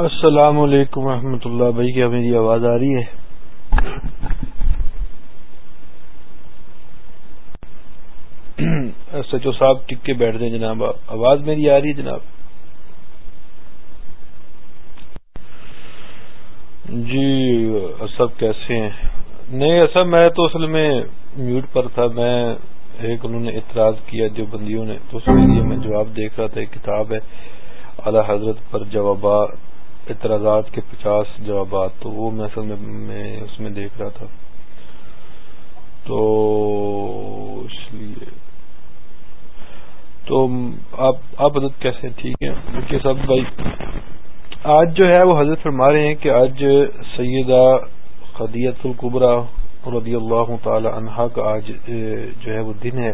السلام علیکم ورحمۃ اللہ بھائی، کیا میری آواز آ رہی ہے؟ سچو صاحب ٹک کے بیٹھ دیں جناب، آواز میری آ رہی ہے جناب؟ جی سب کیسے ہیں؟ نہیں، ایسا میں تو اصل میں میوٹ پر تھا، میں ایک انہوں نے اعتراض کیا جو بندیوں نے، تو اس کے لیے میں جواب دیکھ رہا تھا، ایک کتاب ہے، اعلی حضرت پر جوابات اعتراضات کے پچاس جوابات، تو وہ میں اصل میں اس میں دیکھ رہا تھا۔ تو اس لیے تو آپ آپ حضرت کیسے ہیں؟ ٹھیک ہے دیکھیے سب بھائی۔ آج جو ہے وہ حضرت فرما رہے ہیں کہ آج سیدہ خدیت القبرا رضی اللہ تعالی عنہا کا آج جو ہے وہ دن ہے۔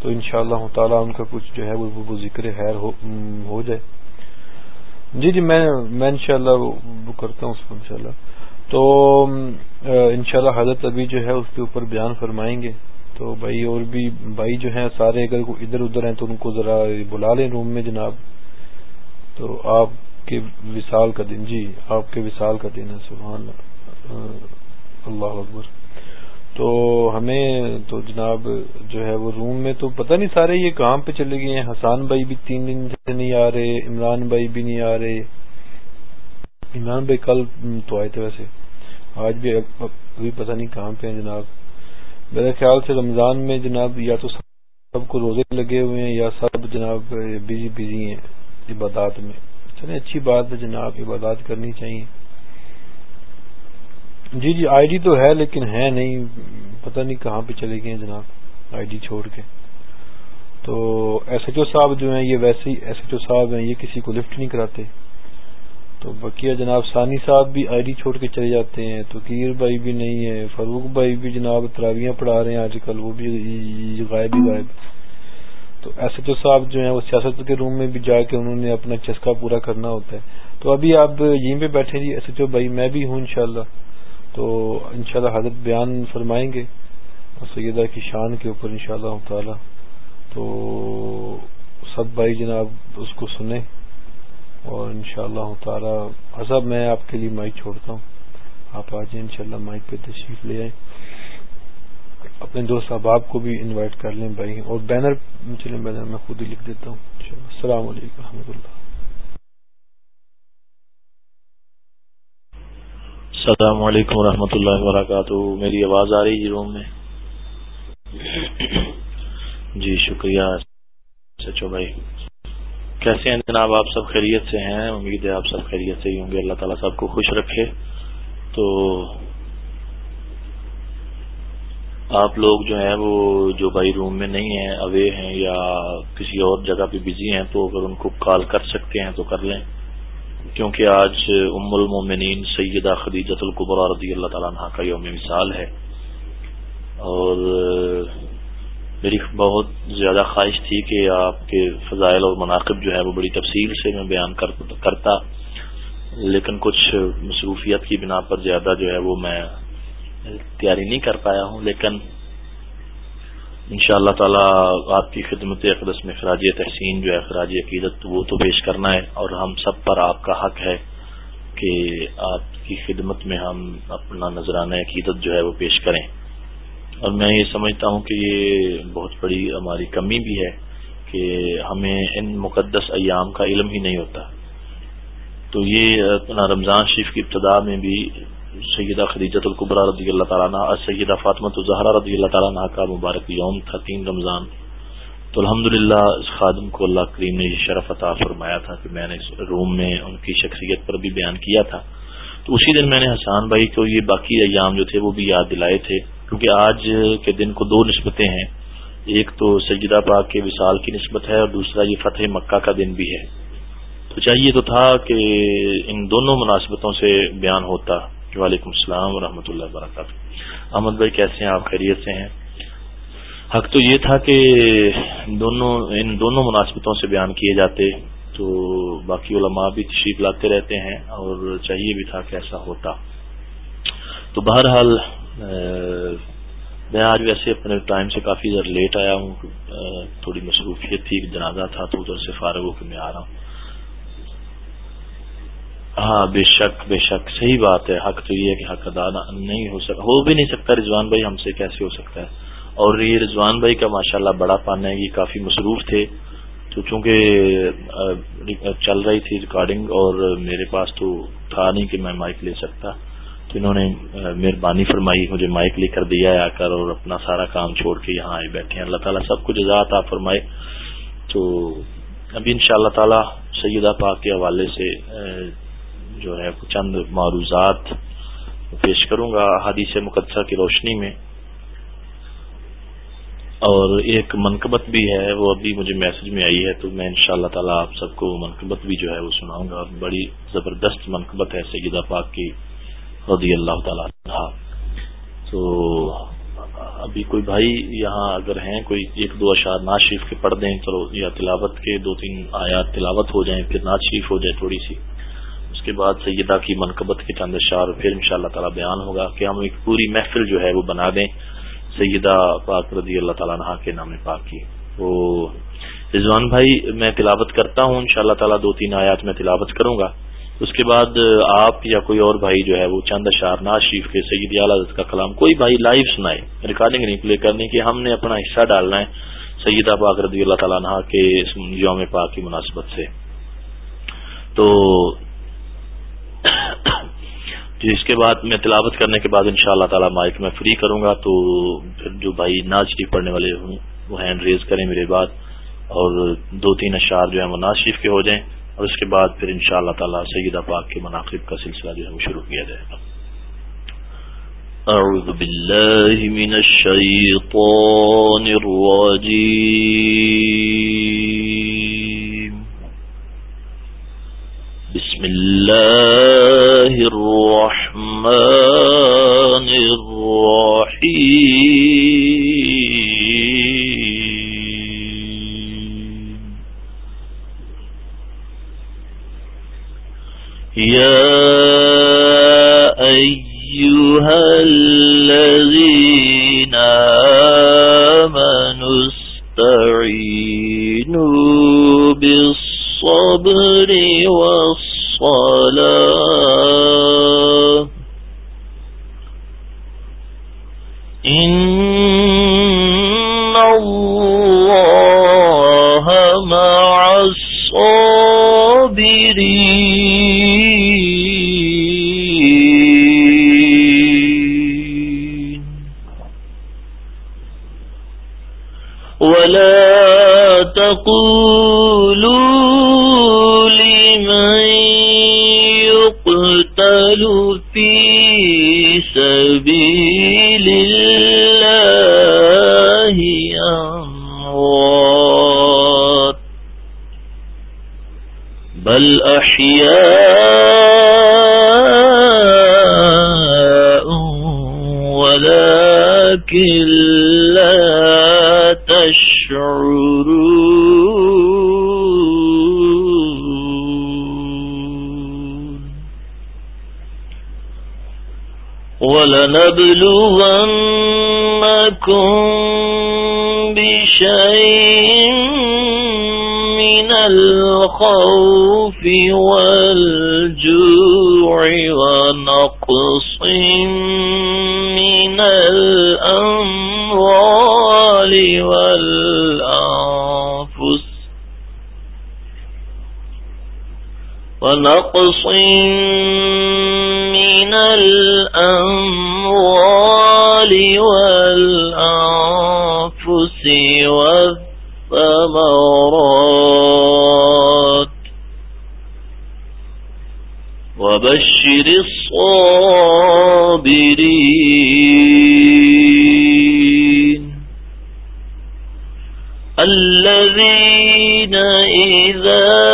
تو ان شاء اللہ تعالیٰ ان کا کچھ جو ہے وہ ذکر خیر ہو جائے۔ جی جی میں میں انشاءاللہ وہ کرتا ہوں اس کو انشاءاللہ۔ تو انشاءاللہ حضرت ابھی جو ہے اس کے اوپر بیان فرمائیں گے۔ تو بھائی، اور بھی بھائی جو ہیں سارے اگر ادھر ادھر ہیں تو ان کو ذرا بلا لیں روم میں جناب۔ تو آپ کے وصال کا دن جی آپ کے وصال کا دن ہے، سبحان اللہ اکبر۔ تو ہمیں تو جناب جو ہے وہ روم میں تو پتہ نہیں سارے یہ کام پہ چلے گئے ہیں؟ حسان بھائی بھی تین دن سے نہیں آ رہے، عمران بھائی بھی نہیں آ رہے۔ عمران بھائی کل تو آئے تھے ویسے۔ آج بھی ابھی پتہ نہیں کہاں پہ ہیں جناب۔ میرے خیال سے رمضان میں جناب یا تو سب کو روزے لگے ہوئے ہیں یا سب جناب بزی بزی ہیں عبادات میں۔ چلے اچھی بات ہے جناب، عبادات کرنی چاہیے۔ جی جی آئی ڈی تو ہے لیکن ہے نہیں۔ پتہ نہیں کہاں پہ چلے گئے جناب، آئی ڈی چھوڑ کے۔ تو ایس ایچ او صاحب جو ہیں، یہ ویسے ہی ایس ایچ او صاحب ہیں، یہ کسی کو لفٹ نہیں کراتے۔ تو بقیہ جناب ثانی صاحب بھی آئی ڈی چھوڑ کے چلے جاتے ہیں۔ تو کیر بھائی بھی نہیں ہے، فاروق بھائی بھی جناب تراویاں پڑھا رہے ہیں آج کل، وہ بھی غائب ہی غائب۔ تو ایس ایچ او صاحب جو ہیں، وہ سیاست کے روم میں بھی جا کے انہوں نے اپنا چسکا پورا کرنا ہوتا ہے۔ تو ابھی آپ یہیں پہ بیٹھے جی ایس ایچ او بھائی، میں بھی ہوں انشاءاللہ۔ تو انشاءاللہ شاء حضرت بیان فرمائیں گے سیدہ کی شان کے اوپر انشاءاللہ شاء تعالی تو سب بھائی جناب اس کو سنیں اور انشاءاللہ اللہ تعالی حسب میں آپ کے لیے مائک چھوڑتا ہوں۔ آپ آ جائیں ان مائک پہ تشریف لے آئیں۔ اپنے دوست احباب کو بھی انوائٹ کر لیں بھائی، اور بینر چلیں بینر میں خود ہی لکھ دیتا ہوں۔ السلام علیکم و اللہ۔ السلام علیکم ورحمۃ اللہ وبرکاتہ۔ میری آواز آ رہی ہے جی روم میں؟ جی شکریہ سچو بھائی۔ کیسے ہیں جناب؟ آپ سب خیریت سے ہیں؟ امید ہے آپ سب خیریت سے ہی ہوں گے۔ اللہ تعالیٰ سب کو خوش رکھے۔ تو آپ لوگ جو ہیں وہ جو بھائی روم میں نہیں ہیں اوے ہیں یا کسی اور جگہ پہ بزی ہیں، تو اگر ان کو کال کر سکتے ہیں تو کر لیں۔ کیونکہ آج ام المومنین سیدہ خدیجت القبر رضی اللہ تعالیٰ عنہ کا یوم مثال ہے اور میری بہت زیادہ خواہش تھی کہ آپ کے فضائل اور مناقب جو ہے وہ بڑی تفصیل سے میں بیان کرتا، لیکن کچھ مصروفیت کی بنا پر زیادہ جو ہے وہ میں تیاری نہیں کر پایا ہوں، لیکن ان شاء اللہ تعالی آپ کی خدمت اقدس میں خراج تحسین جو ہے خراج عقیدت وہ تو پیش کرنا ہے اور ہم سب پر آپ کا حق ہے کہ آپ کی خدمت میں ہم اپنا نذرانہ عقیدت جو ہے وہ پیش کریں۔ اور میں یہ سمجھتا ہوں کہ یہ بہت بڑی ہماری کمی بھی ہے کہ ہمیں ان مقدس ایام کا علم ہی نہیں ہوتا۔ تو یہ اپنا رمضان شریف کی ابتدا میں بھی سیدہ خدیجت القبرا رضی اللہ تعالیٰ عنہ سیدہ فاطمۃ الظہرا رضی اللہ تعالیٰ عنہ کا مبارک یوم تھا، تین رمضان۔ تو الحمد اس خادم کو اللہ کریم نے یہ شرف عطا فرمایا تھا کہ میں نے اس روم میں ان کی شخصیت پر بھی بیان کیا تھا۔ تو اسی دن میں نے حسان بھائی کو یہ باقی ایام جو تھے وہ بھی یاد دلائے تھے، کیونکہ آج کے دن کو دو نسبتیں ہیں۔ ایک تو سجدہ پاک کے وصال کی نسبت ہے، اور دوسرا یہ فتح مکہ کا دن بھی ہے۔ تو چاہیے تو تھا کہ ان دونوں مناسبتوں سے بیان ہوتا۔ وعلیکم السلام ورحمۃ اللہ وبرکاتہ۔ احمد بھائی، کیسے ہیں؟ آپ خیریت سے ہیں؟ حق تو یہ تھا کہ دونوں، ان دونوں مناسبتوں سے بیان کیے جاتے، تو باقی علماء بھی تشریف لاتے رہتے ہیں اور چاہیے بھی تھا کہ ایسا ہوتا۔ تو بہرحال، میں آج ویسے اپنے ٹائم سے کافی زیادہ لیٹ آیا ہوں، تھوڑی مصروفیت تھی، جنازہ تھا تو ادھر سے فارغ ہو کے میں آ رہا ہوں۔ ہاں بے شک بے شک، صحیح بات ہے۔ حق تو یہ ہے کہ حق ادا نہیں ہو سکتا۔ ہو بھی نہیں سکتا رضوان بھائی ہم سے کیسے ہو سکتا ہے۔ اور یہ رضوان بھائی کا ماشاءاللہ بڑا پان ہے، یہ کافی مصروف تھے۔ تو چونکہ چل رہی تھی ریکارڈنگ اور میرے پاس تو تھا نہیں کہ میں مائک لے سکتا۔ تو انہوں نے مہربانی فرمائی، مجھے مائک لے کر دیا ہے آ کر اور اپنا سارا کام چھوڑ کے یہاں آئے بیٹھے ہیں۔ اللہ تعالیٰ سب کچھ جزات آپ فرمائے۔ تو ابھی ان شاء اللہ تعالی سیدہ پاک کے حوالے سے جو ہے چند معروضات پیش کروں گا حادیث مقدسہ کی روشنی میں۔ اور ایک منقبت بھی ہے، وہ ابھی مجھے میسج میں آئی ہے، تو میں ان شاء اللہ تعالیٰ آپ سب کو منقبت بھی جو ہے، وہ سناؤں گا۔ بڑی زبردست منقبت ہے سیدہ پاک کی، رضی اللہ تعالیٰ تو ابھی کوئی بھائی یہاں اگر ہیں، کوئی ایک دو اشار ناز شریف کے پڑھ دیں، چلو یا تلاوت کے دو تین آیات تلاوت ہو جائیں، پھر ناز شریف ہو جائے تھوڑی سی۔ اس کے بعد سیدہ کی منقبت کے چند اشار، پھر ان شاء اللہ تعالیٰ بیان ہوگا کہ ہم ایک پوری محفل جو ہے وہ بنا دیں۔ سیدہ پاک رضی اللہ تعالیٰ عنہ کے نام پاک کی۔ وہ رضوان بھائی، میں تلاوت کرتا ہوں ان شاء اللہ تعالیٰ دو تین آیات میں تلاوت کروں گا۔ اس کے بعد آپ یا کوئی اور بھائی جو ہے وہ چند اشار ناز شریف کے سید اعلیٰ کا کلام، کوئی بھائی لائیو سنائے، ریکارڈنگ نہیں، پلے کرنی کہ ہم نے اپنا حصہ ڈالنا ہے سیدہ پاک رضی اللہ تعالیٰ عنہ کے یوم پاک کی مناسبت سے۔ تو اس کے بعد میں تلاوت کرنے کے بعد ان شاء اللہ تعالی مائک میں فری کروں گا تو پھر جو بھائی ناز شریف پڑھنے والے ہوں، وہ ہینڈ ریز کریں میرے بعد اور دو تین اشعار جو ہیں وہ ناز شریف کے ہو جائیں اور اس کے بعد پھر ان شاء اللہ تعالیٰ سیدہ پاک کے مناقب کا سلسلہ جو ہے وہ شروع کیا جائے گا۔ اعوذ باللہ من الشیطان الرجیم۔ بسم اللہ الرحمن الرحیم یا ایوہا الذین آمنوا استعینوا الصلاة ولنبلونكم بشيء من الخوف والجوع ونقص من الأموال والأنفس ونقص من الأموال والأنفس والثمرات وبشر الصابرين الذين إذا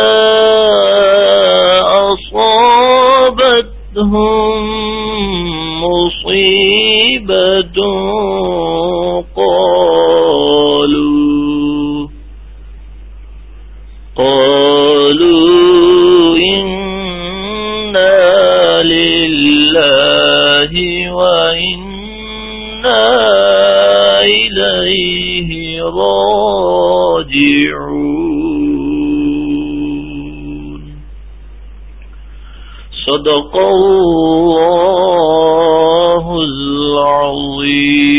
مصيبة قالوا قالوا إنا لله وإنا إليه راجعون صدق الله العظيم.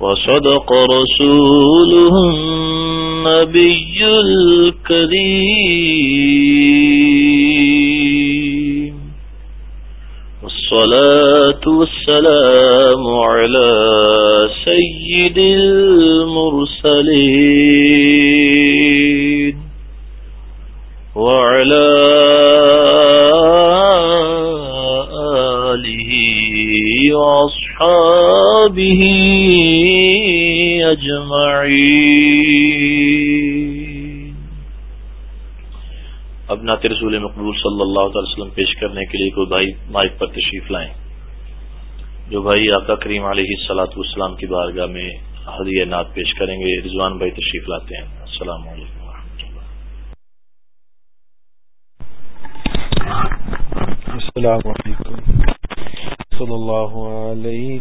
وصدق رسوله النبي الكريم. والصلاة والسلام على سيد المرسلين. وعلى آله وأصحابه أجمعين. اب نات رسول مقبول صلی اللہ علیہ وسلم پیش کرنے کے لیے کوئی بھائی مائک پر تشریف لائیں۔ جو بھائی آقا کریم علیہ سلاۃ والسلام کی بارگاہ میں حدیہ نعت پیش کریں گے، رضوان بھائی تشریف لاتے ہیں۔ السلام علیکم۔ السلام علیکم. صلی اللہ علیہ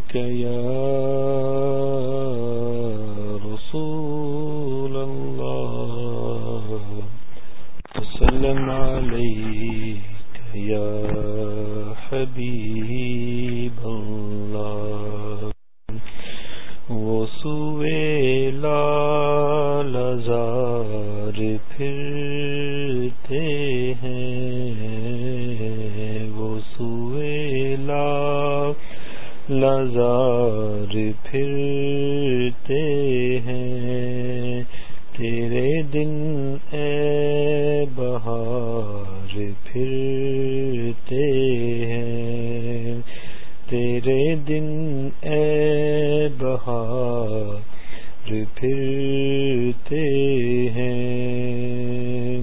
رسول اللہ. وسلم علیک یا حبیب. لزار پھرتے ہیں۔ تیرے دن اے بہار پھرتے ہیں۔ تیرے دن اے بہار پھرتے ہیں۔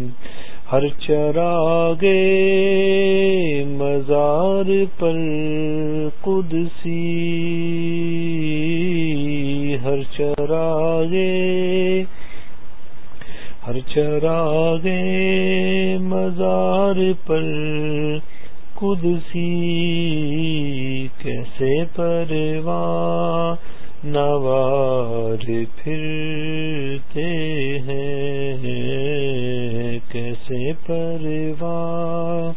ہر چراغے مزار پر قدسی کیسے پرواں نوار پھرتے ہیں؟ کیسے پرواں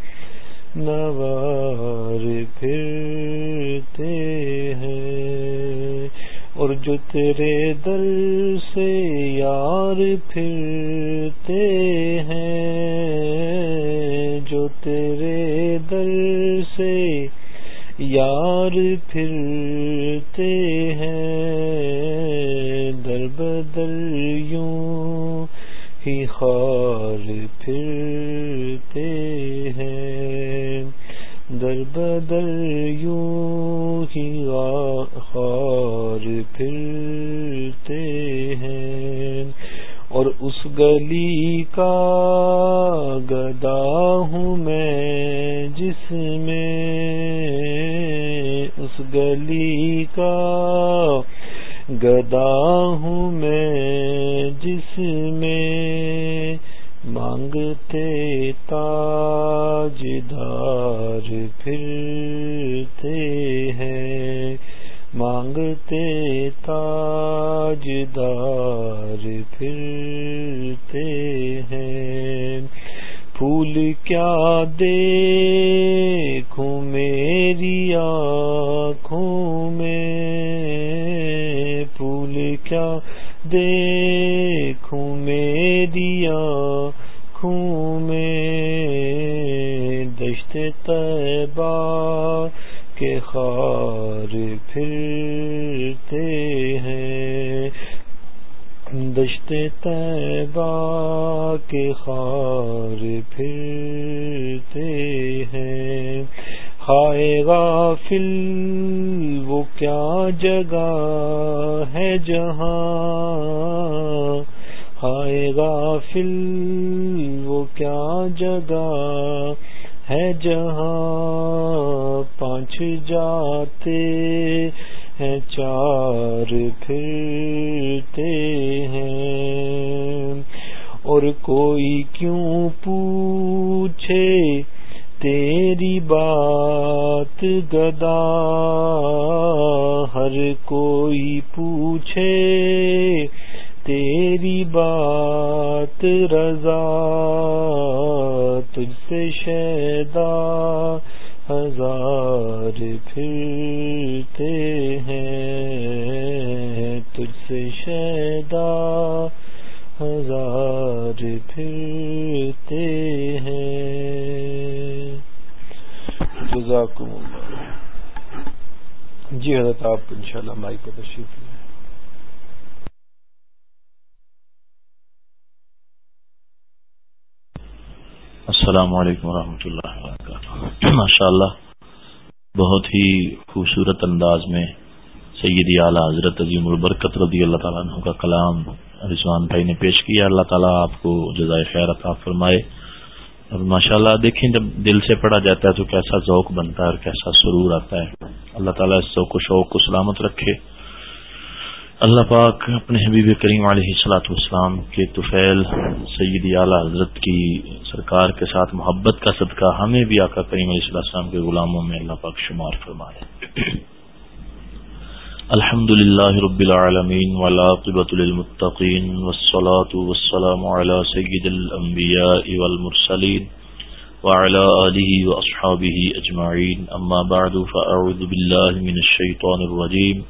نوار پھرتے ہیں؟ اور جو تیرے دل سے یار پھرتے ہیں تیرے دل سے یار پھرتے ہیں، در بدل یوں ہی خار پھرتے ہیں۔ در بدل یوں ہی خار پھرتے ہیں۔ اور اس گلی کا گدا ہوں میں، جس میں اس گلی کا گدا ہوں میں، جس میں مانگتے تاج دار پھرتے ہیں۔ مانگتے تاج دار پھرتے ہیں۔ پھول کیا دیکھوں میری آنکھوں میں؟ پھول کیا دیکھوں میری آنکھوں میں؟ دشت طیبہ کے خار پھرتے ہیں۔ دشت طیبہ کے خار پھرتے ہیں۔ ہائے غافل، وہ کیا جگہ ہے جہاں؟ ہائے غافل، وہ کیا جگہ ہے جہاں پانچ جاتے ہیں، چار پھرتے ہیں۔ اور کوئی کیوں پوچھے تیری بات گدا؟ ہر کوئی پوچھے تیری بات رضا تجھ سے شیدا ہزار پھرتے ہیں تجھ سے شیدا ہزار پھرتے ہیں۔ جزاکم اللہ۔ جی حضرت آپ انشاءاللہ مائی کو تشریف السلام علیکم ورحمۃ اللہ وبرکاتہ۔ ماشاء اللہ بہت ہی خوبصورت انداز میں سیدی اعلیٰ حضرت عظیم البرکت رضی اللہ تعالیٰ عنہ کا کلام رضوان بھائی نے پیش کیا۔ اللہ تعالیٰ آپ کو جزائے خیر عطا فرمائے۔ اور ماشاء اللہ دیکھیں، جب دل سے پڑھا جاتا ہے تو کیسا ذوق بنتا ہے اور کیسا سرور آتا ہے۔ اللہ تعالیٰ اس ذوق و شوق کو سلامت رکھے۔ اللہ پاک اپنے حبیب کریم علیہ السلاۃ والسلام کے توفیل سیدی اعلیٰ حضرت کی سرکار کے ساتھ محبت کا صدقہ ہمیں بھی آقا کریم علیہ السلام کے غلاموں میں اللہ پاک شمار فرمائے۔ الحمد للہ رب العالمین ولاقبۃ المطقین وسلاۃ وسلام علی سید الانبیاء والمرسلین وعلى آله وأصحابه أجمعين أما بعد فأعوذ بالله من الشيطان الرجيم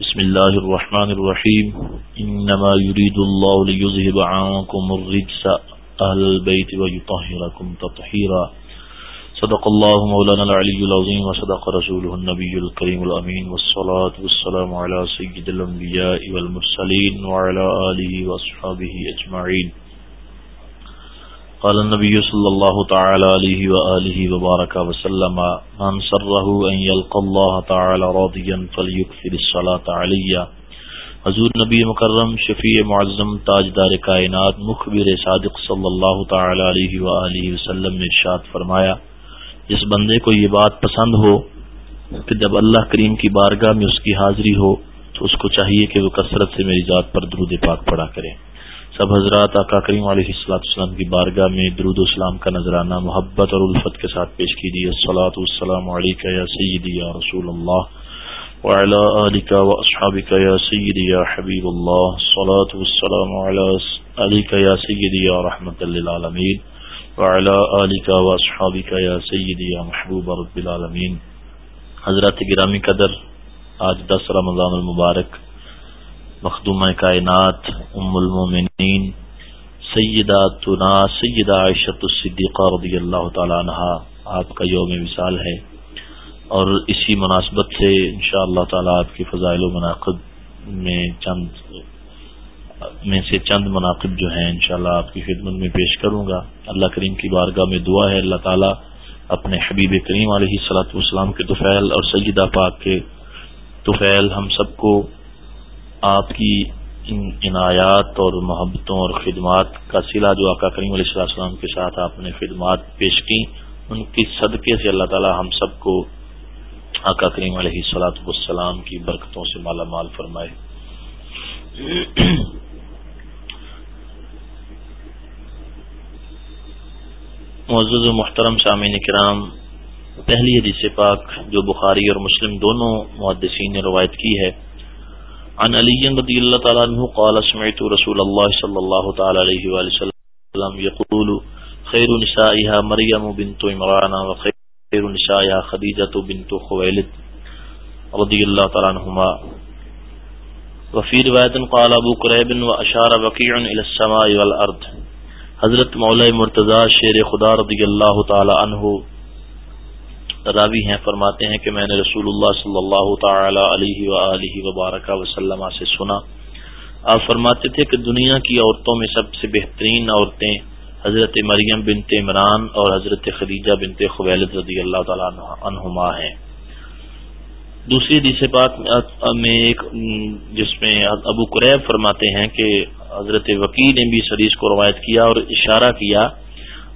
بسم الله الرحمن الرحيم إنما يريد الله ليذهب عنكم الرجس أهل البيت ويطهركم تطهيرا صدق الله مولانا العلي العظيم وصدق رسوله النبي الكريم الأمين والصلاة والسلام على سيد الأنبياء والمرسلين وعلى آله وأصحابه أجمعين قال النبي صلى الله تعالى عليه وآله وبارك وسلم، من سره أن يلقى الله تعالى راضيا فليكفر الصلاة عليا حضور نبی مکرم، شفیع معظم، تاجدار کائنات، مخبر صادق صلی اللہ تعالی علیہ وآلہ وسلم نے ارشاد فرمایا، جس بندے کو یہ بات پسند ہو کہ جب اللہ کریم کی بارگاہ میں اس کی حاضری ہو، تو اس کو چاہیے کہ وہ کثرت سے میری ذات پر درود پاک پڑا کرے۔ سب حضرات آقا کریم علیہ السلام کی بارگاہ میں درود السلام کا نذرانہ، محبت اور الفت کے ساتھ پیش کی کیجیے۔ السلاۃ والسلام علیکہ یا سیدی یا رسول اللہ وعلى آلك وأصحابك يا سيدي يا حبيب الله الصلاة والسلام على عليك يا سيدي يا رحمة للعالمين وعلى آلك وأصحابك يا سيدي يا محبوب رب العالمين حضرت گرامی قدر، آج دس رمضان المبارک مخدومہ کائنات، ام المومنین سیدہ تنا سیدہ عائشت الصدیقہ رضی اللہ تعالی عنہ آپ کا یوم مثال ہے اور اسی مناسبت سے انشاء اللہ تعالی آپ کی فضائل و مناقب میں چند، میں سے چند مناقب جو ہیں انشاءاللہ آپ کی خدمت میں پیش کروں گا۔ اللہ کریم کی بارگاہ میں دعا ہے، اللہ تعالیٰ اپنے حبیب کریم علیہ صلاحت والسلام کے توفیل اور سیدہ پاک کے توفیل ہم سب کو آپ کی عنایات اور محبتوں اور خدمات کا سلا جو آقا کریم علیہ السلام کے ساتھ آپ نے خدمات پیش کی ان کی صدقے سے اللہ تعالی ہم سب کو آقا کریم علیہ السلاۃ والسلام کی برکتوں سے مالا مال فرمائے۔ معزز و محترم سامعین کرام، پہلی حدیث پاک جو بخاری اور مسلم دونوں محدثین نے روایت کی ہے عن علي رضي الله تعالى عنه قال، سمعت رسول الله صلى الله تعالى عليه وآله وسلم يقول خير نسائها مريم بنت عمران وخير نسائها خديجة بنت خويلد رضي الله تعالى عنهما وفي رواية قال أبو قريب وأشار وقيع إلى السماء والأرض حضرت مولا مرتضی شیر خدا رضی اللہ تعالی عنہ راوی ہیں، فرماتے ہیں کہ میں نے رسول اللہ صلی اللہ تعالی علیہ و وبارک وسلم سے سنا۔ آپ فرماتے تھے کہ دنیا کی عورتوں میں سب سے بہترین عورتیں حضرت مریم بنت عمران اور حضرت خدیجہ بنت خویلد رضی اللہ تعالیٰ عنہما ہیں۔ دوسری حدیث پاک میں ایک جس میں ابو قریب فرماتے ہیں کہ حضرت وکیل نے بھی حدیث کو روایت کیا اور اشارہ کیا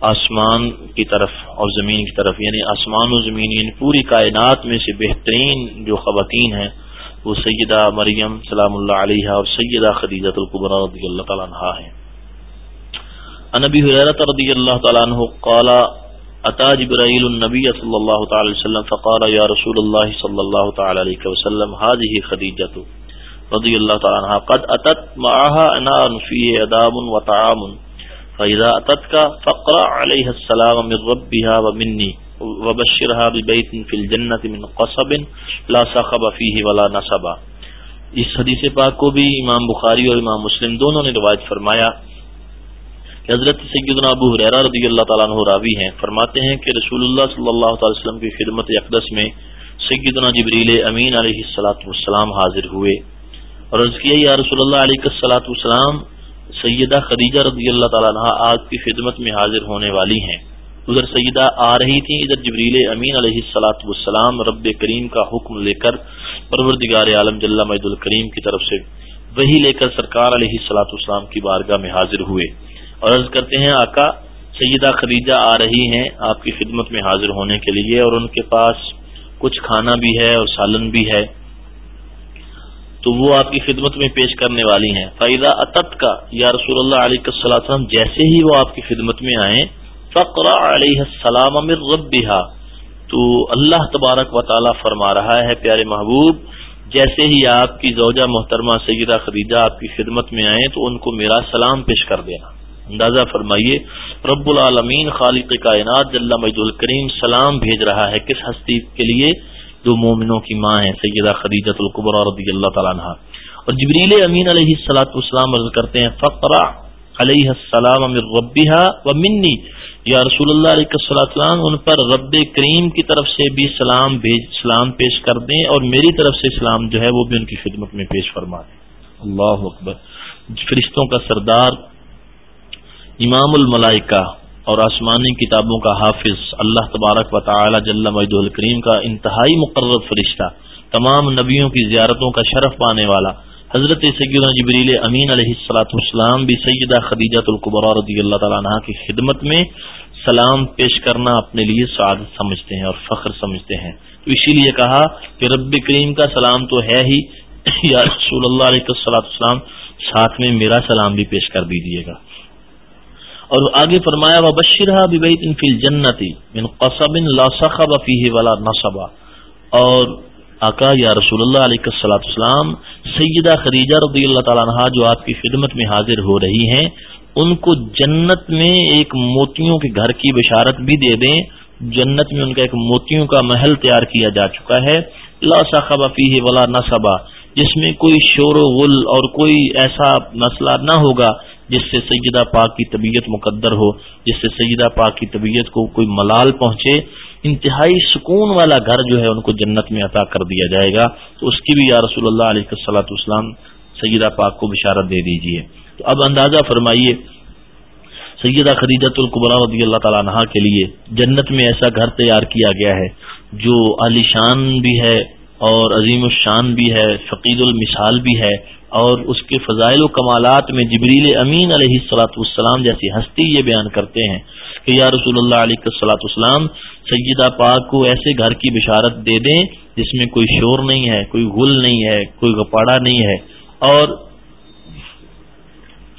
آسمان کی طرف اور زمین کی طرف یعنی آسمان و زمین یعنی پوری کائنات میں سے بہترین جو خواتین ہیں، وہ سیدہ مریم سلام اللہ علیہ اور سیدہ خدیجۃ القبر رضی اللہ تعالیٰ عنہ ہیں۔ انبی حیرت رضی اللہ تعالیٰ عنہ قال، اتا جبرائیل النبی صلی اللہ تعالی وسلم فقال، یا رسول اللہ صلی اللہ تعالی علیہ وسلم هذه خدیجۃ رضی اللہ تعالی عنہ قد اتت معها انار فيه اداب وطعام فیضا اتت کا فقرا علیہ السلام من ربها ومنی وبشرها ببیت فی الجنت من قصب لا صخب فیہ ولا نصبا اس حدیث پاک کو بھی امام بخاری اور امام مسلم دونوں نے روایت فرمایا۔ کہ حضرت سیدنا ابو حریرہ رضی اللہ تعالیٰ عنہ راوی ہیں۔ فرماتے ہیں کہ رسول اللہ صلی اللہ تعالی وسلم کی خدمت اقدس میں سیدنا جبریل امین علیہ السلاۃ والسلام حاضر ہوئے۔ اور عرض کیا، یا رسول اللہ علیہ السلاۃ والسلام سیدہ خدیجہ رضی اللہ تعالیٰ عنہ آگ کی خدمت میں حاضر ہونے والی ہیں۔ ادھر سیدہ آ رہی تھیں، ادھر جبریل امین علیہ السلاۃ والسلام رب کریم کا حکم لے کر پروردگار عالم جل مجد الکریم کی طرف سے وہی لے کر سرکار علیہ السلاۃ والسلام کی بارگاہ میں حاضر ہوئے۔ اور عرض کرتے ہیں، آقا، سیدہ خدیجہ آ رہی ہیں آپ کی خدمت میں حاضر ہونے کے لیے اور ان کے پاس کچھ کھانا بھی ہے اور سالن بھی ہے۔ تو وہ آپ کی خدمت میں پیش کرنے والی ہیں۔ فائدہ اطت کا یا رسول اللہ علیہ السلام جیسے ہی وہ آپ کی خدمت میں آئیں فقرا علیہ السلام امر ربا تو اللہ تبارک و تعالی فرما رہا ہے، پیارے محبوب، جیسے ہی آپ کی زوجہ محترمہ سیدہ خدیجہ آپ کی خدمت میں آئیں، تو ان کو میرا سلام پیش کر دینا۔ اندازہ فرمائیے، رب العالمین، خالق کائنات، جل مجد الکریم، سلام بھیج رہا ہے، کس ہستی کے لیے؟ جو مومنوں کی ماں ہے سیدہ خدیجت القبر رضی اللہ تعالیٰ عنہ اور جبریل امین علیہ السلاۃ والسلام عرض کرتے ہیں فقرا علیہ السلام امر ربیہ و منی. یا رسول اللہ علیہ السلام ان پر رب کریم کی طرف سے بھی سلام بھیج، سلام پیش کر دیں اور میری طرف سے سلام جو ہے وہ بھی ان کی خدمت میں پیش فرما دیں۔ اللہ اکبر۔ فرشتوں کا سردار، امام الملائکہ اور آسمانی کتابوں کا حافظ اللہ تبارک و تعالی جل مجد الکریم کا انتہائی مقرر فرشتہ، تمام نبیوں کی زیارتوں کا شرف پانے والا، حضرت سید جبریل امین علیہ السلاۃ والسلام بھی سیدہ خدیجہ القبر رضی اللہ تعالیٰ عنہ کی خدمت میں سلام پیش کرنا اپنے لیے سعادت سمجھتے ہیں اور فخر سمجھتے ہیں۔ تو اسی لیے کہا کہ رب کریم کا سلام تو ہے ہی۔ یا رسول اللہ علیہ السلام ساتھ میں میرا سلام بھی پیش کر دیجیے گا۔ اور آگے فرمایا و بشرہ ببیت فی من قصب لا صخب فیہ ولا نصبا اور آقا، یا رسول اللہ علیہ الصلوۃ سیدہ خدیجہ رضی اللہ تعالی عنہا جو آپ کی خدمت میں حاضر ہو رہی ہیں، ان کو جنت میں ایک موتیوں کے گھر کی بشارت بھی دے دیں۔ جنت میں ان کا ایک موتیوں کا محل تیار کیا جا چکا ہے۔ لا صخب فیہ ولا نصبا جس میں کوئی شور و غل اور کوئی ایسا مسئلہ نہ ہوگا۔ جس سے سیدہ پاک کی طبیعت مقدر ہو، جس سے سیدہ پاک کی طبیعت کو کوئی ملال پہنچے، انتہائی سکون والا گھر جو ہے ان کو جنت میں عطا کر دیا جائے گا۔ تو اس کی بھی یا رسول اللہ علیہ السلاۃ اسلام سیدہ پاک کو بشارت دے دیجیے تو اب اندازہ فرمائیے، سیدہ خدیجت القبرا رضی اللہ تعالیٰ عنہ کے لیے جنت میں ایسا گھر تیار کیا گیا ہے جو علی شان بھی ہے اور عظیم الشان بھی ہے فقید المثال بھی ہے۔ اور اس کے فضائل و کمالات میں جبریل امین علیہ السلاۃ والسلام جیسی ہستی یہ بیان کرتے ہیں کہ یا رسول اللہ علیہ السلاۃ والسلام، سیدہ پاک کو ایسے گھر کی بشارت دے دیں جس میں کوئی شور نہیں ہے، کوئی غل نہیں ہے، کوئی گپاڑا نہیں ہے۔ اور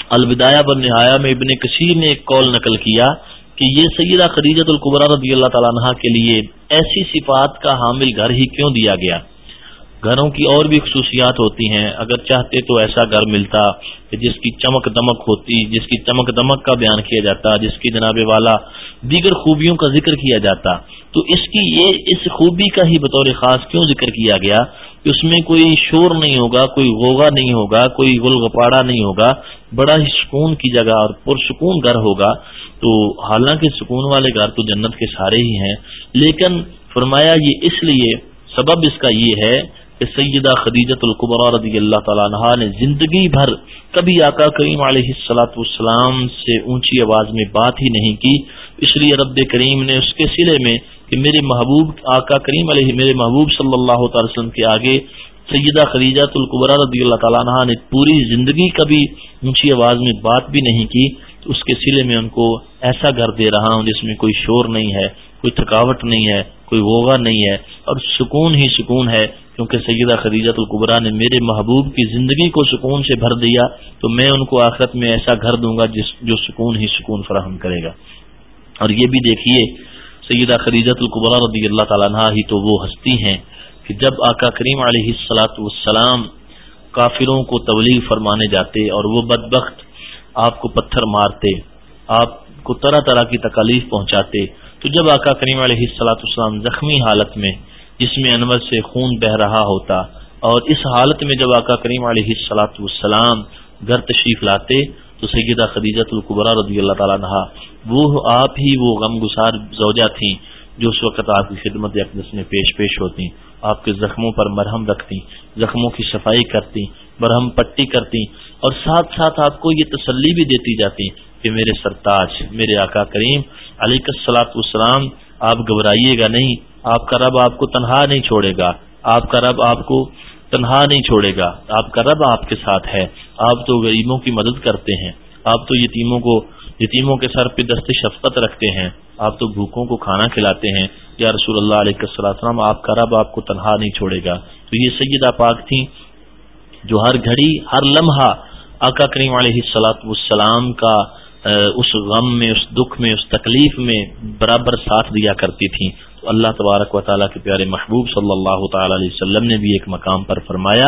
الوداع بن نہایا میں ابن کثیر نے ایک کال نقل کیا کہ یہ سیدہ خدیجت القبرہ رضی اللہ تعالیٰ عنہ کے لیے ایسی صفات کا حامل گھر ہی کیوں دیا گیا؟ گھروں کی اور بھی خصوصیات ہوتی ہیں۔ اگر چاہتے تو ایسا گھر ملتا کہ جس کی چمک دمک ہوتی، جس کی چمک دمک کا بیان کیا جاتا، جس کی جناب والا دیگر خوبیوں کا ذکر کیا جاتا۔ تو اس کی یہ، اس خوبی کا ہی بطور خاص کیوں ذکر کیا گیا کہ اس میں کوئی شور نہیں ہوگا، کوئی غوغا نہیں ہوگا، کوئی گل گپاڑا نہیں ہوگا۔ بڑا ہی سکون کی جگہ اور پرسکون گھر ہوگا۔ تو حالانکہ سکون والے گھر تو جنت کے سارے ہی ہیں، لیکن فرمایا یہ اس لیے، سبب اس کا یہ ہے سیدہ خدیجت القبرا رضی اللہ تعالیٰ عنہ نے زندگی بھر کبھی آقا کریم علیہ السلاۃ والسلام سے اونچی آواز میں بات ہی نہیں کی۔ اس لیے رب کریم نے اس کے سلے میں کہ میرے محبوب آقا کریم علیہ، میرے محبوب صلی اللہ تعالی وسلم کے آگے سیدہ خدیجہ القبرا رضی اللہ تعالیٰ عنہ نے پوری زندگی کبھی اونچی آواز میں بات بھی نہیں کی۔ تو اس کے سلے میں ان کو ایسا گھر دے رہا ہوں جس میں کوئی شور نہیں ہے، کوئی تھکاوٹ نہیں ہے، کوئی غوغا نہیں ہے اور سکون ہی سکون ہے۔ کیونکہ سیدہ خدیجت القبرا نے میرے محبوب کی زندگی کو سکون سے بھر دیا، تو میں ان کو آخرت میں ایسا گھر دوں گا جس جو سکون ہی سکون فراہم کرے گا۔ اور یہ بھی دیکھیے، سیدہ خدیجت القبرا رضی اللہ تعالیٰ عنہ ہی تو وہ ہستی ہیں کہ جب آقا کریم علیہ السلاۃ والسلام کافروں کو تبلیغ فرمانے جاتے اور وہ بدبخت آپ کو پتھر مارتے، آپ کو طرح طرح کی تکالیف پہنچاتے، تو جب آقا کریم علیہ السلاۃ السلام زخمی حالت میں جس میں انور سے خون بہ رہا ہوتا اور اس حالت میں جب آقا کریم علیہ السلاۃ والسلام گھر تشریف لاتے تو سیدہ خدیجت القبرا رضی اللہ تعالیٰ نہا وہ آپ ہی وہ غم گسار زوجہ تھیں جو اس وقت آپ کی خدمت اقدس میں پیش پیش ہوتی آپ کے زخموں پر مرہم رکھتی زخموں کی صفائی کرتی مرہم پٹی کرتی اور ساتھ ساتھ آپ کو یہ تسلی بھی دیتی جاتی کہ میرے سرتاج، میرے آقا کریم علی کسلاط اسلام آپ گھبرائیے گا نہیں، آپ کا رب آپ کو تنہا نہیں چھوڑے گا۔ آپ کا رب آپ کو تنہا نہیں چھوڑے گا۔ آپ کا رب آپ کے ساتھ ہے۔ آپ تو غریبوں کی مدد کرتے ہیں۔ آپ تو یتیموں کو، یتیموں کے سر پہ دست شفقت رکھتے ہیں۔ آپ تو بھوکوں کو کھانا کھلاتے ہیں۔ یا رسول اللہ علیہ السلام آپ کا رب آپ کو تنہا نہیں چھوڑے گا۔ تو یہ سیدہ پاک تھی جو ہر گھڑی، ہر لمحہ آقا کریم علیہ السلاط والسلام کا اس غم میں، اس دکھ میں، اس تکلیف میں برابر ساتھ دیا کرتی تھیں۔ تو اللہ تبارک و تعالیٰ کے پیارے محبوب صلی اللہ تعالی علیہ وسلم نے بھی ایک مقام پر فرمایا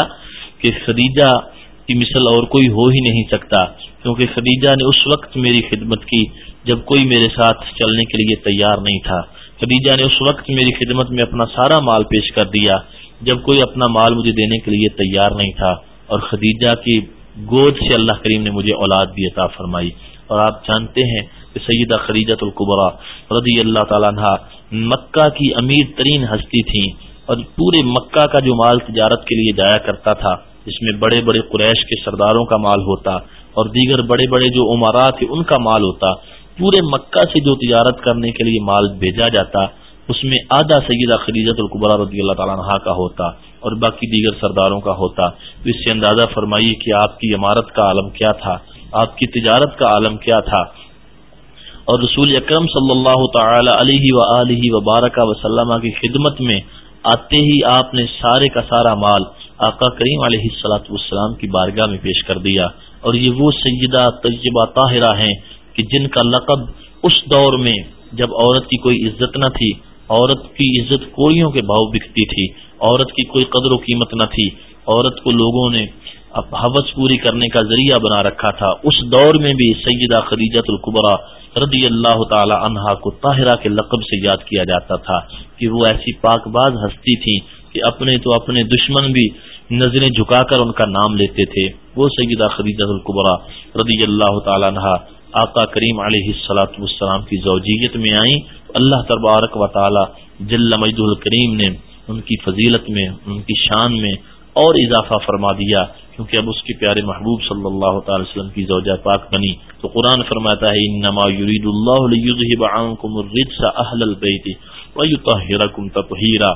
کہ خدیجہ کی مثل اور کوئی ہو ہی نہیں سکتا، کیونکہ خدیجہ نے اس وقت میری خدمت کی جب کوئی میرے ساتھ چلنے کے لیے تیار نہیں تھا۔ خدیجہ نے اس وقت میری خدمت میں اپنا سارا مال پیش کر دیا جب کوئی اپنا مال مجھے دینے کے لیے تیار نہیں تھا۔ اور خدیجہ کی گود سے اللہ کریم نے مجھے اولاد بھی عطا فرمائی۔ اور آپ جانتے ہیں کہ سیدہ خدیجت القبرا رضی اللہ تعالیٰ عنہ مکہ کی امیر ترین ہستی تھیں اور پورے مکہ کا جو مال تجارت کے لیے جایا کرتا تھا، جس میں بڑے بڑے قریش کے سرداروں کا مال ہوتا اور دیگر بڑے بڑے جو عمارات تھے ان کا مال ہوتا، پورے مکہ سے جو تجارت کرنے کے لیے مال بھیجا جاتا، اس میں آدھا سیدہ خریجت القبرا رضی اللہ تعالیٰ عنہ کا ہوتا اور باقی دیگر سرداروں کا ہوتا۔ تو اس سے اندازہ فرمائیے کہ آپ کی عمارت کا عالم کیا تھا؟ آپ کی تجارت کا عالم کیا تھا۔ اور رسول اکرم صلی اللہ تعالی علیہ و علیہ وبارک وسلم کی خدمت میں آتے ہی آپ نے سارے کا سارا مال آقا کریم علیہ السلاۃ والسلام کی بارگاہ میں پیش کر دیا۔ اور یہ وہ سیدہ طیبہ طاہرہ ہیں کہ جن کا لقب اس دور میں جب عورت کی کوئی عزت نہ تھی، عورت کی عزت کوئیوں کے بھاؤ بکتی تھی، عورت کی کوئی قدر و قیمت نہ تھی، عورت کو لوگوں نے حوث پوری کرنے کا ذریعہ بنا رکھا تھا۔ اس دور میں بھی سیدہ خدیجت القبرا رضی اللہ تعالی عنہا کو طاہرہ کے لقب سے یاد کیا جاتا تھا کہ وہ ایسی پاک باز ہستی تھی کہ اپنے تو اپنے دشمن بھی نظریں جھکا کر ان کا نام لیتے تھے۔ وہ سیدہ خدیجہ القبرا رضی اللہ تعالیٰ عنہ آقا کریم علیہ السلاۃ والسلام کی زوجیت میں آئیں۔ اللہ تبارک و تعالی جل مجد الکریم نے ان کی فضیلت میں، ان کی شان میں اور اضافہ فرما دیا۔ کیونکہ اب اس کے پیارے محبوب صلی اللہ تعالی وسلم کی زوجہ پاک بنی تو قرآن فرماتا ہے، انما یرید اللہ لیذهب عنکم الرجس اهل البیت ویطہرکم تطہیرا.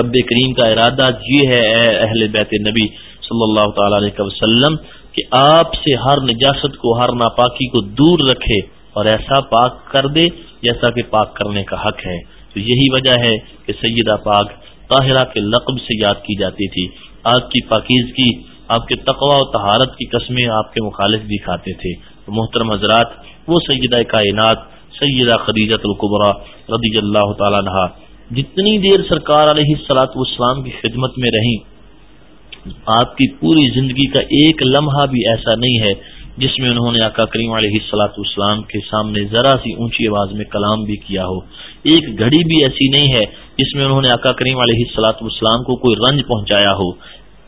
رب کریم کا ارادہ یہ ہے، اے اہل بیت نبی صلی اللہ تعالی علیہ وسلم، کہ آپ سے ہر نجاست کو، ہر ناپاکی کو دور رکھے اور ایسا پاک کر دے جیسا کہ پاک کرنے کا حق ہے۔ تو یہی وجہ ہے کہ سیدہ پاک طاہرہ کے لقب سے یاد کی جاتی تھی۔ آپ کی پاکیزگی آپ کے تقوا و تہارت کی قسمیں آپ کے مخالف بھی کھاتے تھے۔ محترم حضرات، وہ سیدہ کائنات، سیدہ خدیجت القبرا رضی اللہ تعالیٰ نہا جتنی دیر سرکار علیہ السلاط والسلام کی خدمت میں رہیں، آپ کی پوری زندگی کا ایک لمحہ بھی ایسا نہیں ہے جس میں انہوں نے آقا کریم علیہ السلاط والسلام کے سامنے ذرا سی اونچی آواز میں کلام بھی کیا ہو۔ ایک گھڑی بھی ایسی نہیں ہے جس میں انہوں نے آقا کریم علیہ السلاط والسلام کو کوئی رنج پہنچایا ہو۔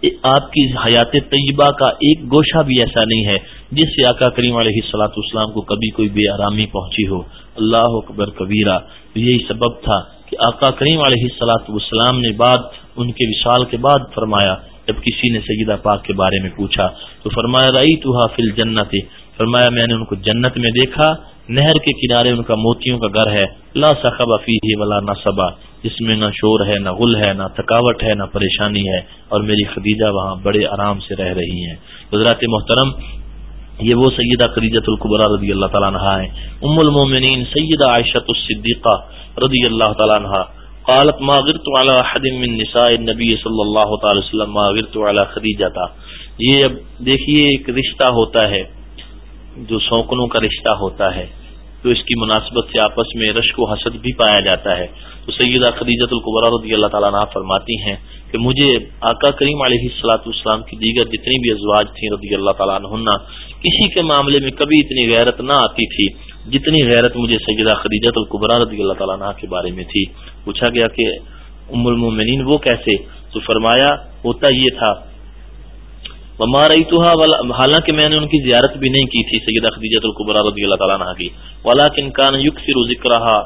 آپ کی حیات طیبہ کا ایک گوشہ بھی ایسا نہیں ہے جس سے آقا کریم علیہ السلاط والسلام کو کبھی کوئی بے آرامی پہنچی ہو۔ اللہ اکبر کبیرہ، یہی سبب تھا کہ آقا کریم علیہ السلاۃ والسلام نے بعد ان کے وشال کے بعد فرمایا، جب کسی نے سیدہ پاک کے بارے میں پوچھا، تو فرمایا رئی تو حافل جنت فرمایا، میں نے ان کو جنت میں دیکھا، نہر کے کنارے ان کا موتیوں کا گھر ہے، لا سخب افی ولا نہ صبا جس میں نہ شور ہے، نہ غل ہے، نہ تھکاوٹ ہے، نہ پریشانی ہے اور میری خدیجہ وہاں بڑے آرام سے رہ رہی ہیں۔ حضرات محترم، یہ وہ سیدہ خدیجت القبرہ رضی اللہ تعالیٰ عنہ ہیں۔ ام المومنین سیدہ عائشۃ الصدیقہ رضی اللہ تعالیٰ عنہ قالت، ما غرت على احد من نساء النبي صلی اللہ تعالی وسلم، ما غرت على خدیجہ تھا یہ اب دیکھیے، ایک رشتہ ہوتا ہے جو سوکنوں کا رشتہ ہوتا ہے۔ تو اس کی مناسبت سے آپس میں رشک و حسد بھی پایا جاتا ہے۔ تو سیدہ خدیجت القبرہ رضی اللہ تعالیٰ عنہ فرماتی ہیں کہ مجھے آقا کریم علیہ السلاۃ والسلام کی دیگر جتنی بھی ازواج تھیں رضی اللہ تعالیٰ عنہ کسی کے معاملے میں کبھی اتنی غیرت نہ آتی تھی جتنی غیرت مجھے سیدہ خدیجت القبرا رضی اللہ تعالیٰ عنہ کے بارے میں تھی۔ پوچھا گیا کہ ام المومنین وہ کیسے؟ تو فرمایا، ہوتا یہ تھا رہی تو حالانکہ میں نے ان کی زیارت بھی نہیں کی تھی، سیدہ خدیجت القبرا رضی اللہ تعالیٰ عنہ کی۔ والا کان یق ذکر رہا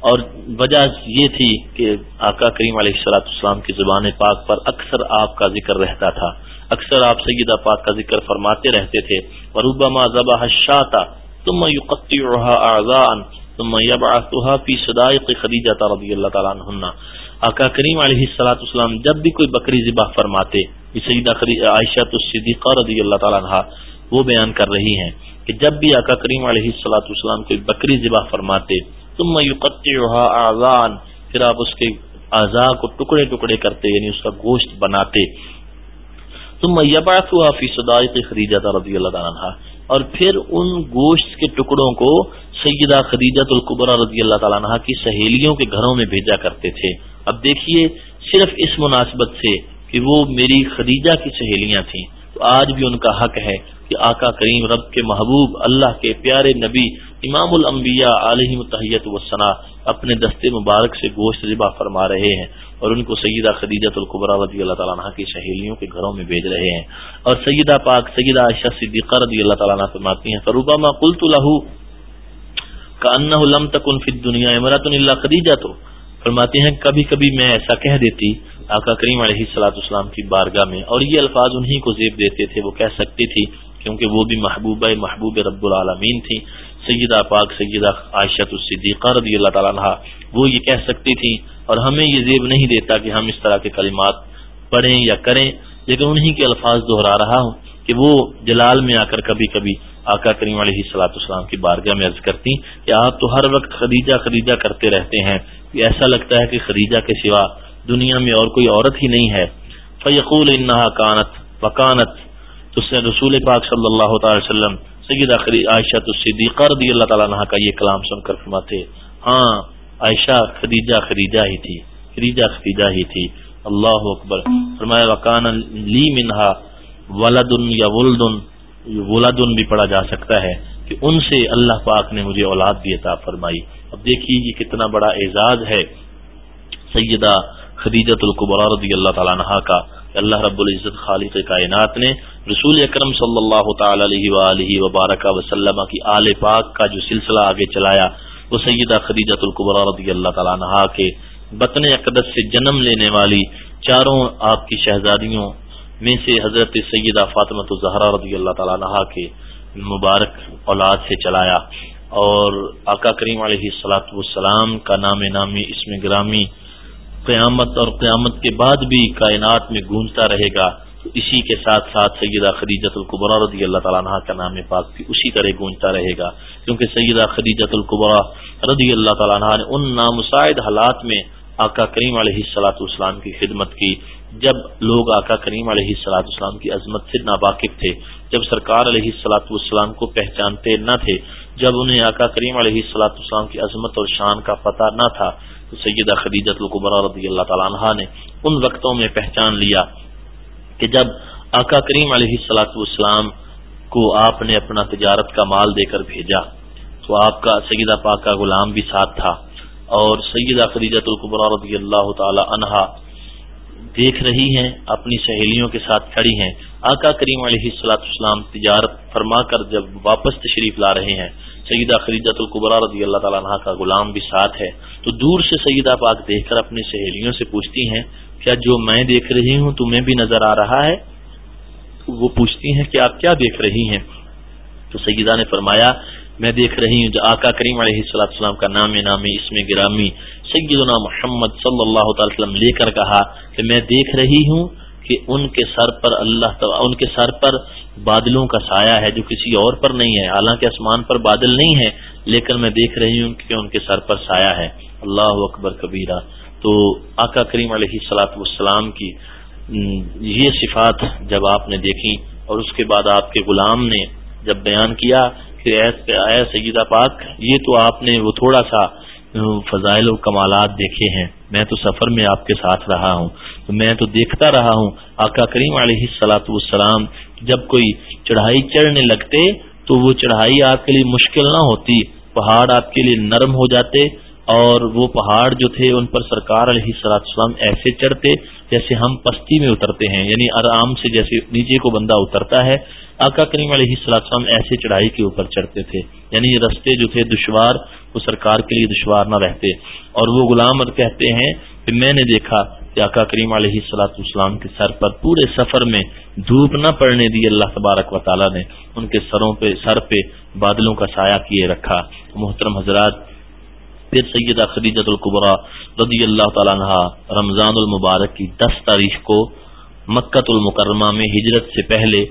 اور وجہ یہ تھی کہ آقا کریم علیہ السلاۃ السلام کی زبان پاک پر اکثر آپ کا ذکر رہتا تھا۔ اکثر آپ سیدہ پاک کا ذکر فرماتے رہتے تھے۔ وروبما ذبح الشاتا ثم يقطعها اعضاء ثم يبعثها في صدائق خدیجہ رضی اللہ تعالی عنہ آقا کریم علیہ الصلوۃ والسلام جب بھی کوئی بکری ذبح فرماتے سیدہ عائشہ الصدیقہ رضی اللہ تعالی عنہ وہ بیان کر رہی ہیں کہ جب بھی آقا کریم علیہ الصلوۃ والسلام کوئی بکری ذبح فرماتے، ثم يقطعها پھر آپ اس کے اعضاء کو ٹکڑے ٹکڑے کرتے یعنی اس کا گوشت بناتے۔ ثم يبعثها في صدائق خدیجہ رضی اللہ تعالی عنہ، اور پھر ان گوشت کے ٹکڑوں کو سیدہ خدیجت القبرہ رضی اللہ تعالیٰ عنہ کی سہیلیوں کے گھروں میں بھیجا کرتے تھے۔ اب دیکھیے، صرف اس مناسبت سے کہ وہ میری خدیجہ کی سہیلیاں تھیں۔ تو آج بھی ان کا حق ہے کہ آقا کریم رب کے محبوب، اللہ کے پیارے نبی امام الانبیاء علیہ متحیت وسنا اپنے دستے مبارک سے گوشت ذبح فرما رہے ہیں اور ان کو سیدہ خدیجت القبرہ رضی اللہ تعالیٰ عنہ کی سہیلیوں کے گھروں میں بھیج رہے ہیں۔ اور سیدہ پاک سیدہ عائشہ صدیقہ رضی اللہ تعالیٰ عنہ فرماتی ہیں فروبا ما قلت له كانه لم تكن في الدنيا امراه الا خدیجہ تو فرماتے ہیں، کبھی کبھی میں ایسا کہہ دیتی آقا کریم علیہ الصلوۃ والسلام کی بارگاہ میں، اور یہ الفاظ انہی کو زیب دیتے تھے، وہ کہہ سکتی تھی، کیونکہ وہ بھی محبوبہ محبوب رب العالمین تھی۔ سیدہ پاک سیدہ عائشہ الصدیقہ رضی اللہ تعالیٰ عنہ، وہ یہ کہہ سکتی تھی، اور ہمیں یہ زیب نہیں دیتا کہ ہم اس طرح کے کلمات پڑھیں یا کریں، لیکن انہی کے الفاظ دہرا رہا ہوں کہ وہ جلال میں آ کر کبھی کبھی آقا کریم علیہ سلاۃ السلام کی بارگاہ میں عرض کرتی کہ آپ تو ہر وقت خدیجہ خدیجہ کرتے رہتے ہیں ایسا لگتا ہے کہ خدیجہ کے سوا دنیا میں اور کوئی عورت ہی نہیں ہے۔ فیقول انہا کانت وکانت تو سے رسول پاک صلی اللہ تعالی وسلم، سیدہ عائشہ صدیقہ رضی اللہ تعالیٰ عنہ کا یہ کلام سن کر فرماتے ہاں عائشہ خدیجہ خدیجہ ہی تھی، خدیجہ خدیجہ ہی تھی۔ اللہ اکبر۔ فرمایا وکان لی منہا ولدن یا ولدن ولدن بھی پڑھا جا سکتا ہے کہ ان سے اللہ پاک نے مجھے اولاد بھی عطا فرمائی۔ اب دیکھیے یہ کتنا بڑا اعزاز ہے۔ سیدہ خدیجت القبر رضی اللہ تعالیٰ عنہ کا اللہ رب العزت خالق کائنات نے رسول اکرم صلی اللہ تعالی علیہ وآلہ وبارک وسلم کی آل پاک کا جو سلسلہ آگے چلایا، وہ سیدہ خدیجت القبرا رضی اللہ تعالیٰ عنہ کے بطن اقدس سے جنم لینے والی چاروں آپ کی شہزادیوں میں سے حضرت سیدہ فاطمۃ الزہرا رضی اللہ تعالیٰ عنہ کے مبارک اولاد سے چلایا اور آقا کریم علیہ السلاۃ والسلام کا نام نامی اس میں گرامی قیامت اور قیامت کے بعد بھی کائنات میں گونجتا رہے گا۔ تو اسی کے ساتھ ساتھ سیدہ خدیجت القبرا رضی اللہ تعالیٰ عنہ کا نام پاک بھی اسی طرح گونجتا رہے گا۔ کیونکہ سیدہ خدیجت القبرا رضی اللہ تعالیٰ عنہ نے ان نامساعد حالات میں آقا کریم علیہ السلاۃ والسلام کی خدمت کی۔ جب لوگ آقا کریم علیہ السلاۃ والسلام کی عظمت سے ناواقف تھے، جب سرکار علیہ السلاۃ والسلام کو پہچانتے نہ تھے، جب انہیں آقا کریم علیہ السلاۃ والسلام کی عظمت اور شان کا پتہ نہ تھا سیدہ خدیجت القبرا رضی اللہ تعالیٰ عنہ نے ان وقتوں میں پہچان لیا کہ جب آقا کریم علیہ السلاۃ والسلام کو آپ نے اپنا تجارت کا مال دے کر بھیجا تو آپ کا سیدہ پاک کا غلام بھی ساتھ تھا اور سیدہ خدیجت القبر رضی اللہ تعالی عنہا دیکھ رہی ہیں، اپنی سہیلیوں کے ساتھ کھڑی ہیں۔ آقا کریم علیہ السلاۃ السلام تجارت فرما کر جب واپس تشریف لا رہے ہیں سیدہ خدیجت القبرا رضی اللہ تعالیٰ عنہ کا غلام بھی ساتھ ہے۔ تو دور سے سیدہ پاک دیکھ کر اپنی سہیلیوں سے پوچھتی ہیں، کیا جو میں دیکھ رہی ہوں تمہیں بھی نظر آ رہا ہے؟ وہ پوچھتی ہیں، کہ آپ کیا دیکھ رہی ہیں؟ تو سیدہ نے فرمایا، میں دیکھ رہی ہوں جو آقا کریم علیہ السلط السلام کا نام نامی اس میں گرامی سیدنا محمد صلی اللہ تعالی وسلم لے کر کہا کہ میں دیکھ رہی ہوں کہ ان کے سر پر اللہ ان کے سر پر بادلوں کا سایہ ہے جو کسی اور پر نہیں ہے۔ حالانکہ آسمان پر بادل نہیں ہے لیکن میں دیکھ رہی ہوں کہ ان کے سر پر سایہ ہے۔ اللہ اکبر کبیرہ۔ تو آقا کریم علیہ السلاۃ والسلام کی یہ صفات جب آپ نے دیکھی اور اس کے بعد آپ کے غلام نے جب بیان کیا کہ اے سیدہ پاک، یہ تو آپ نے وہ تھوڑا سا فضائل و کمالات دیکھے ہیں۔ میں تو سفر میں آپ کے ساتھ رہا ہوں۔ تو میں تو دیکھتا رہا ہوں آقا کریم علیہ السلاۃ والسلام، جب کوئی چڑھائی چڑھنے لگتے تو وہ چڑھائی آپ کے لیے مشکل نہ ہوتی، پہاڑ آپ کے لیے نرم ہو جاتے اور وہ پہاڑ جو تھے ان پر سرکار علیہ سلاط اسلام ایسے چڑھتے جیسے ہم پستی میں اترتے ہیں یعنی آرام سے جیسے نیچے کو بندہ اترتا ہے۔ آقا کریم علیہ السلام ایسے چڑھائی کے اوپر چڑھتے تھے یعنی رستے جو تھے دشوار، وہ سرکار کے لیے دشوار نہ رہتے۔ اور وہ غلام کہتے ہیں کہ میں نے دیکھا کہ آقا کریم علیہ السلاط اسلام کے سر پر پورے سفر میں دھوپ نہ پڑنے دی اللہ تبارک و تعالیٰ نے، ان کے سروں پہ، سر پہ بادلوں کا سایہ کیے رکھا۔ محترم حضرات پھر سیدہ خدیجت القبرا رضی اللہ تعالیٰ عنہ رمضان المبارک کی دس تاریخ کو مکت المکرمہ میں ہجرت سے پہلے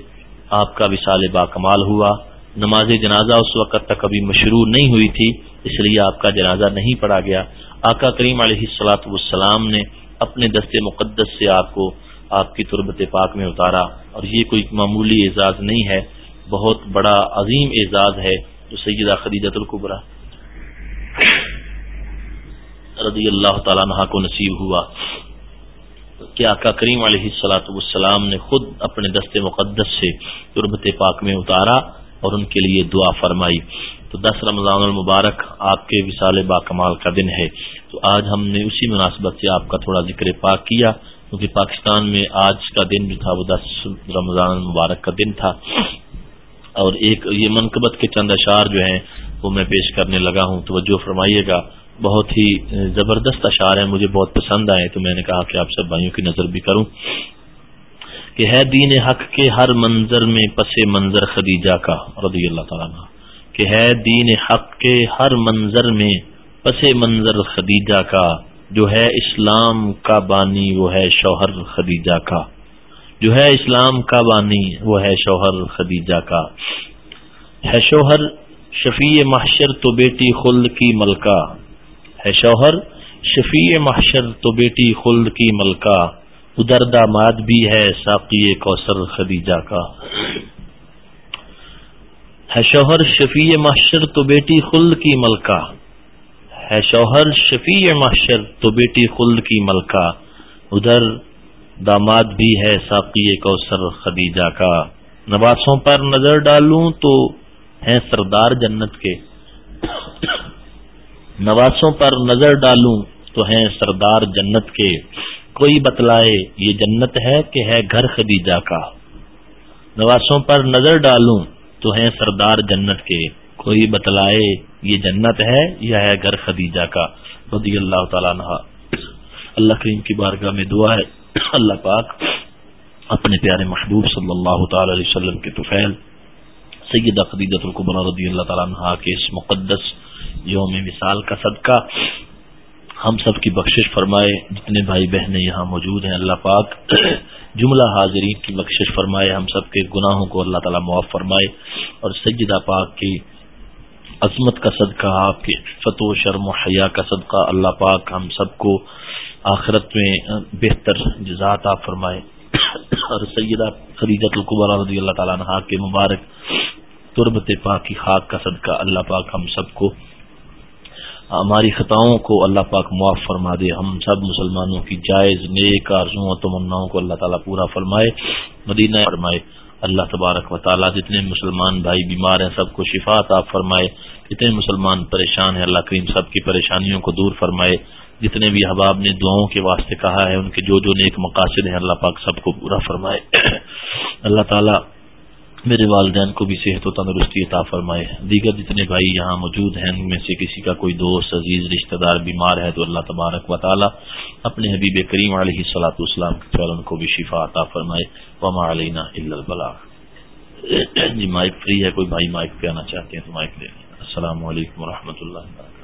آپ کا وصال با کمال ہوا۔ نماز جنازہ اس وقت تک ابھی مشروع نہیں ہوئی تھی، اس لیے آپ کا جنازہ نہیں پڑا گیا۔ آقا کریم علیہ السلاۃ والسلام نے اپنے دست مقدس سے آپ کو آپ کی تربت پاک میں اتارا۔ اور یہ کوئی معمولی اعزاز نہیں ہے، بہت بڑا عظیم اعزاز ہے جو سیدہ خدیجت القبرا رضی اللہ تعالیٰ کو نصیب ہوا۔ کہ آقا کریم علیہ السلاۃ والسلام نے خود اپنے دست مقدس سے تربت پاک میں اتارا اور ان کے لیے دعا فرمائی۔ تو دس رمضان المبارک آپ کے وصال با کمال کا دن ہے۔ تو آج ہم نے اسی مناسبت سے آپ کا تھوڑا ذکر پاک کیا، کیونکہ پاکستان میں آج کا دن جو تھا وہ دس رمضان المبارک کا دن تھا۔ اور ایک یہ منقبت کے چند اشار جو ہیں وہ میں پیش کرنے لگا ہوں۔ توجہ فرمائیے گا۔ بہت ہی زبردست اشعار ہیں، مجھے بہت پسند آئے تو میں نے کہا کہ آپ سب بھائیوں کی نظر بھی کروں کہ ہے دین حق کے ہر منظر میں پس منظر خدیجہ کا، رضی اللہ تعالیٰ کہ ہے دین حق کے ہر منظر میں پس منظر خدیجہ کا، جو ہے اسلام کا بانی وہ ہے شوہر خدیجہ کا، جو ہے اسلام کا بانی وہ ہے شوہر خدیجہ کا۔ ہے شوہر شفیع محشر تو بیٹی خلد کی ملکہ۔ ہے شوہر، شفیع محشر تو بیٹی خلد کی ملکہ، ادھر داماد بھی ہے ساقی کوثر خدیجہ کا۔ ہے شوہر، شفیع محشر تو بیٹی خلد کی ملکہ۔ ہے شوہر، شفیع محشر تو بیٹی خلد کی ملکہ۔ ادھر داماد بھی ہے ساقی کوثر خدیجہ کا۔ نواسوں پر نظر ڈالوں تو ہیں سردار جنت کے۔ نواسوں پر نظر ڈالوں تو ہیں سردار جنت کے۔ کوئی بتلائے یہ جنت ہے کہ ہے گھر خدیجہ کا۔ نواسوں پر نظر ڈالوں تو ہیں سردار جنت کے۔ کوئی بتلائے یہ جنت ہے یا ہے گھر خدیجہ کا۔ رضی اللہ تعالیٰ اللہ کریم کی بارگاہ میں دعا ہے۔ اللہ پاک اپنے پیارے محبوب صلی اللہ تعالی علیہ وسلم کے توفیل، سیدہ خدیجت القبر رضی اللہ تعالیٰ عنہ کے اس مقدس یوم مثال کا صدقہ۔ ہم سب کی بخشش فرمائے، جتنے بھائی بہنیں یہاں موجود ہیں، اللہ پاک جملہ حاضرین کی بخشش فرمائے، ہم سب کے گناہوں کو اللہ تعالیٰ معاف فرمائے۔ اور سجدہ پاک کی عظمت کا صدقہ، آپ کی فتح و شرم و حیا کا صدقہ، اللہ پاک ہم سب کو آخرت میں بہتر جزات آپ فرمائے۔ اور سیدہ خدیجت القبر رضی اللہ تعالیٰ عنہ کے مبارک تربت پاک کی خاک کا صدقہ، اللہ پاک ہم سب کو ہماری خطاؤں کو اللہ پاک معاف فرما دے۔ ہم سب مسلمانوں کی جائز، نیک آرزوں و تمناؤں کو اللہ تعالیٰ پورا فرمائے، مدینہ فرمائے۔ اللہ تبارک و تعالیٰ جتنے مسلمان بھائی بیمار ہیں، سب کو شفات آپ فرمائے۔ جتنے مسلمان پریشان ہیں، اللہ کریم سب کی پریشانیوں کو دور فرمائے۔ جتنے بھی احباب نے دعاؤں کے واسطے کہا ہے، ان کے جو جو نیک مقاصد ہیں، اللہ پاک سب کو پورا فرمائے۔ اللہ تعالیٰ میرے والدین کو بھی صحت و تندرستی عطا فرمائے۔ دیگر جتنے بھائی یہاں موجود ہیں، ان میں سے کسی کا کوئی دوست، عزیز، رشتہ دار، بیمار ہے تو اللہ تبارک و تعالی اپنے حبیب کریم علیہ صلاح اسلام کے ان کو بھی شفا عطا فرمائے۔ وما علینا جی مائک فری ہے، کوئی بھائی مائک پہ آنا چاہتے ہیں تو مائک لے السلام علیکم و اللہ وبرکاتہ۔